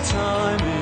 time